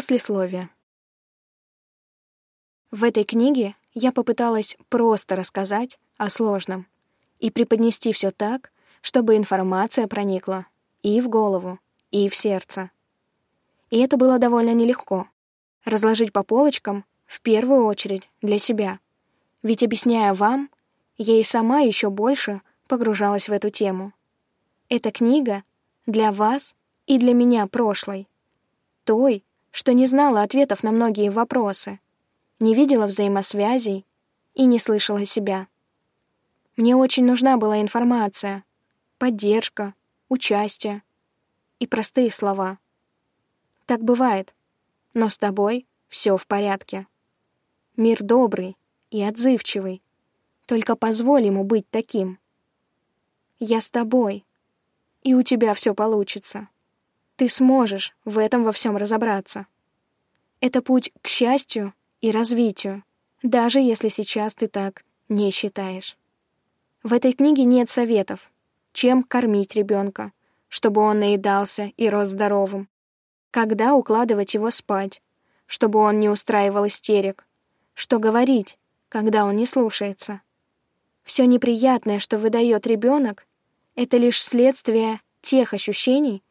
Послесловие. В этой книге я попыталась просто рассказать о сложном и преподнести все так, чтобы информация проникла и в голову, и в сердце. И это было довольно нелегко. Разложить по полочкам в первую очередь для себя. Ведь, объясняя вам, я и сама еще больше погружалась в эту тему. Эта книга для вас и для меня прошлой. Той, что не знала ответов на многие вопросы, не видела взаимосвязей и не слышала себя. Мне очень нужна была информация, поддержка, участие и простые слова. Так бывает, но с тобой все в порядке. Мир добрый и отзывчивый, только позволь ему быть таким. Я с тобой, и у тебя все получится. Ты сможешь в этом во всем разобраться. Это путь к счастью и развитию, даже если сейчас ты так не считаешь. В этой книге нет советов, чем кормить ребенка, чтобы он наедался и рос здоровым, когда укладывать его спать, чтобы он не устраивал истерик, что говорить, когда он не слушается. Все неприятное, что выдает ребенок, это лишь следствие тех ощущений,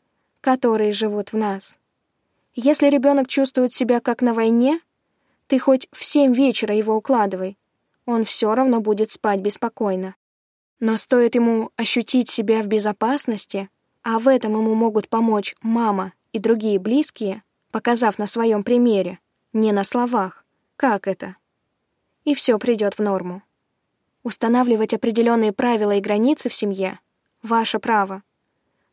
которые живут в нас. Если ребенок чувствует себя как на войне, ты хоть в семь вечера его укладывай, он все равно будет спать беспокойно. Но стоит ему ощутить себя в безопасности, а в этом ему могут помочь мама и другие близкие, показав на своем примере, не на словах, как это. И все придет в норму. Устанавливать определенные правила и границы в семье — ваше право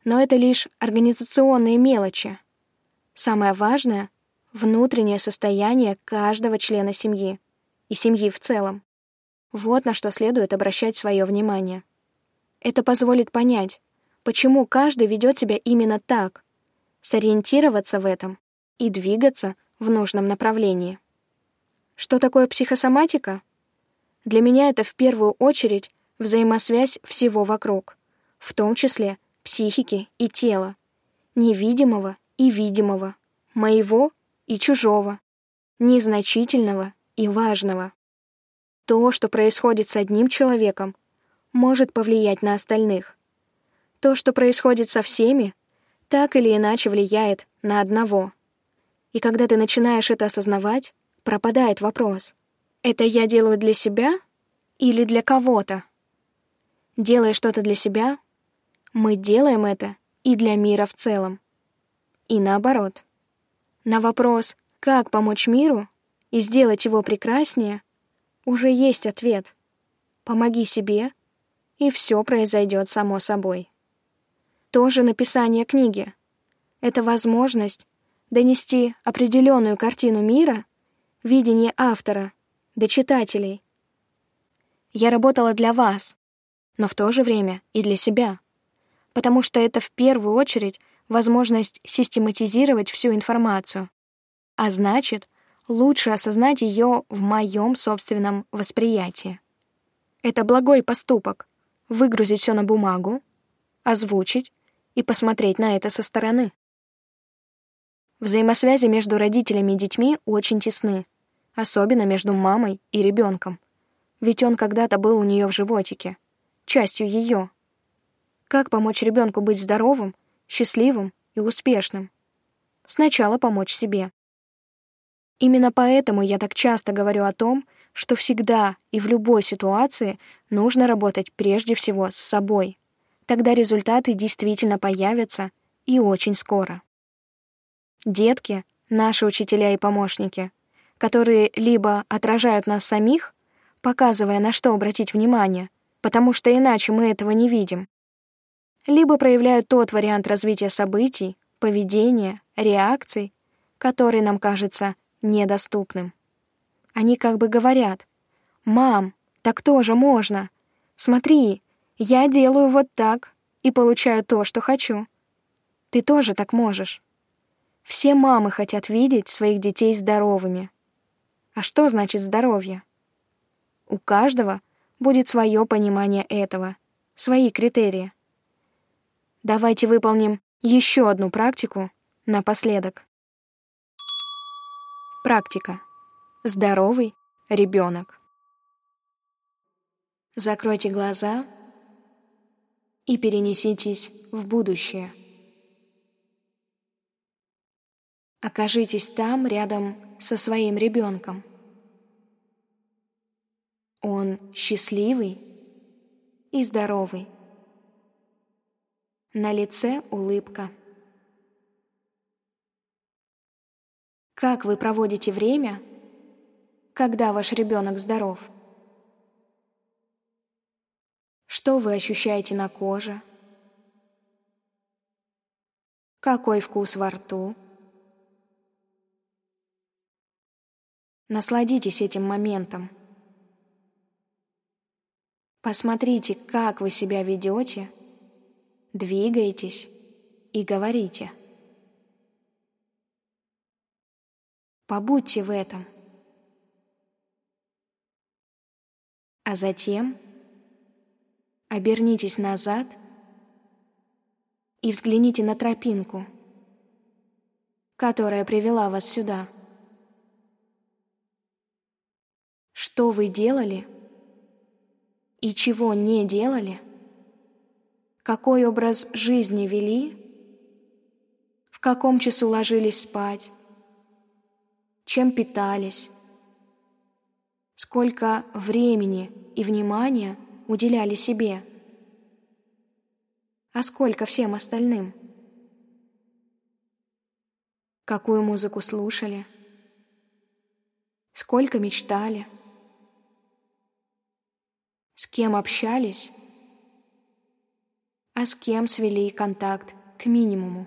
но это лишь организационные мелочи. Самое важное — внутреннее состояние каждого члена семьи и семьи в целом. Вот на что следует обращать свое внимание. Это позволит понять, почему каждый ведет себя именно так, сориентироваться в этом и двигаться в нужном направлении. Что такое психосоматика? Для меня это в первую очередь взаимосвязь всего вокруг, в том числе психики и тела, невидимого и видимого, моего и чужого, незначительного и важного. То, что происходит с одним человеком, может повлиять на остальных. То, что происходит со всеми, так или иначе влияет на одного. И когда ты начинаешь это осознавать, пропадает вопрос. Это я делаю для себя или для кого-то? Делая что-то для себя, мы делаем это и для мира в целом. И наоборот. На вопрос «как помочь миру?» и сделать его прекраснее, уже есть ответ. Помоги себе, и все произойдет само собой. Тоже написание книги. Это возможность донести определенную картину мира, видение автора, до читателей. Я работала для вас, но в то же время и для себя потому что это в первую очередь возможность систематизировать всю информацию, а значит, лучше осознать ее в моем собственном восприятии. Это благой поступок — выгрузить все на бумагу, озвучить и посмотреть на это со стороны. Взаимосвязи между родителями и детьми очень тесны, особенно между мамой и ребенком, ведь он когда-то был у нее в животике, частью ее. Как помочь ребенку быть здоровым, счастливым и успешным? Сначала помочь себе. Именно поэтому я так часто говорю о том, что всегда и в любой ситуации нужно работать прежде всего с собой. Тогда результаты действительно появятся и очень скоро. Детки — наши учителя и помощники, которые либо отражают нас самих, показывая, на что обратить внимание, потому что иначе мы этого не видим, либо проявляют тот вариант развития событий, поведения, реакций, который нам кажется недоступным. Они как бы говорят, «Мам, так тоже можно. Смотри, я делаю вот так и получаю то, что хочу. Ты тоже так можешь». Все мамы хотят видеть своих детей здоровыми. А что значит здоровье? У каждого будет свое понимание этого, свои критерии. Давайте выполним еще одну практику напоследок. Практика. Здоровый ребенок. Закройте глаза и перенеситесь в будущее. Окажитесь там, рядом со своим ребенком. Он счастливый и здоровый. На лице улыбка. Как вы проводите время, когда ваш ребенок здоров? Что вы ощущаете на коже? Какой вкус во рту? Насладитесь этим моментом. Посмотрите, как вы себя ведете, двигаетесь и говорите. Побудьте в этом. А затем Обернитесь назад и взгляните на тропинку, которая привела вас сюда. Что вы делали и чего не делали? Какой образ жизни вели? В каком часу ложились спать? Чем питались? Сколько времени и внимания – уделяли себе. А сколько всем остальным? Какую музыку слушали? Сколько мечтали? С кем общались? А с кем свели контакт к минимуму?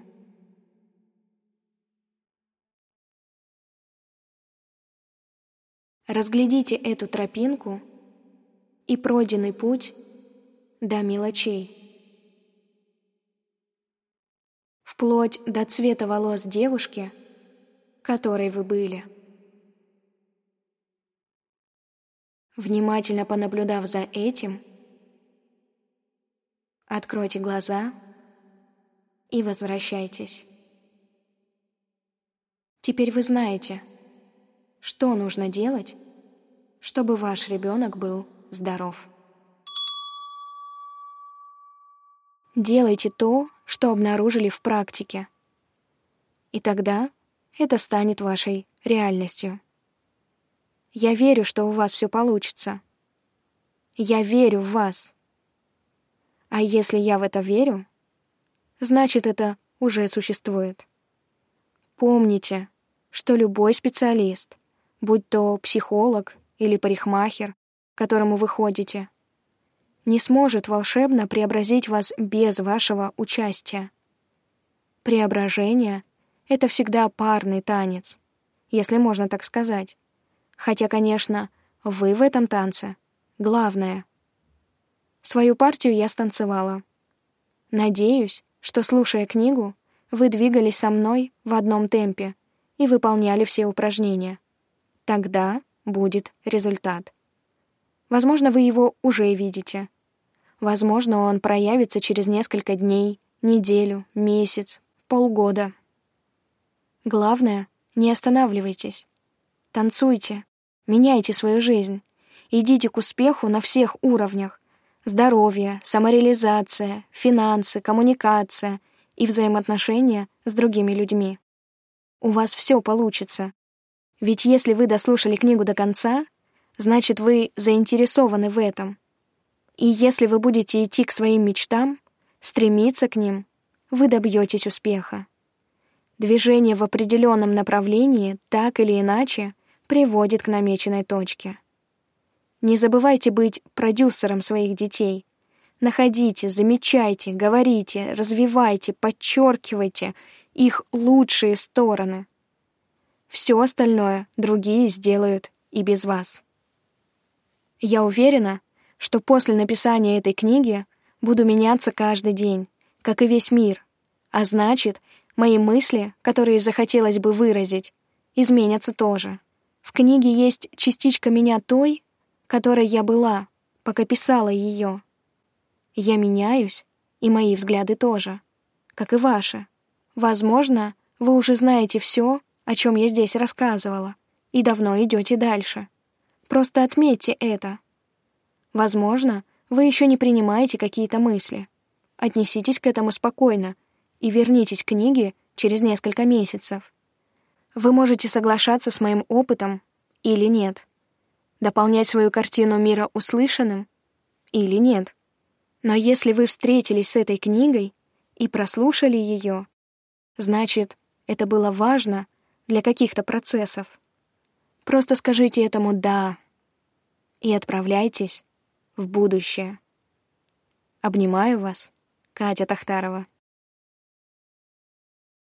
Разглядите эту тропинку и пройденный путь до мелочей. Вплоть до цвета волос девушки, которой вы были. Внимательно понаблюдав за этим, откройте глаза и возвращайтесь. Теперь вы знаете, что нужно делать, чтобы ваш ребенок был здоров. Делайте то, что обнаружили в практике. И тогда это станет вашей реальностью. Я верю, что у вас все получится. Я верю в вас. А если я в это верю, значит, это уже существует. Помните, что любой специалист, будь то психолог или парикмахер, которому вы ходите, не сможет волшебно преобразить вас без вашего участия. Преображение — это всегда парный танец, если можно так сказать. Хотя, конечно, вы в этом танце — главное. Свою партию я станцевала. Надеюсь, что, слушая книгу, вы двигались со мной в одном темпе и выполняли все упражнения. Тогда будет результат. Возможно, вы его уже видите. Возможно, он проявится через несколько дней, неделю, месяц, полгода. Главное, не останавливайтесь. Танцуйте, меняйте свою жизнь. Идите к успеху на всех уровнях. Здоровье, самореализация, финансы, коммуникация и взаимоотношения с другими людьми. У вас все получится. Ведь если вы дослушали книгу до конца — значит, вы заинтересованы в этом. И если вы будете идти к своим мечтам, стремиться к ним, вы добьетесь успеха. Движение в определенном направлении, так или иначе, приводит к намеченной точке. Не забывайте быть продюсером своих детей. Находите, замечайте, говорите, развивайте, подчеркивайте их лучшие стороны. Все остальное другие сделают и без вас. Я уверена, что после написания этой книги буду меняться каждый день, как и весь мир, а значит, мои мысли, которые захотелось бы выразить, изменятся тоже. В книге есть частичка меня той, которой я была, пока писала ее. Я меняюсь, и мои взгляды тоже, как и ваши. Возможно, вы уже знаете все, о чем я здесь рассказывала, и давно идете дальше. Просто отметьте это. Возможно, вы еще не принимаете какие-то мысли. Отнеситесь к этому спокойно и вернитесь к книге через несколько месяцев. Вы можете соглашаться с моим опытом или нет. Дополнять свою картину мира услышанным или нет. Но если вы встретились с этой книгой и прослушали ее, значит, это было важно для каких-то процессов. Просто скажите этому «да» и отправляйтесь в будущее. Обнимаю вас, Катя Тахтарова.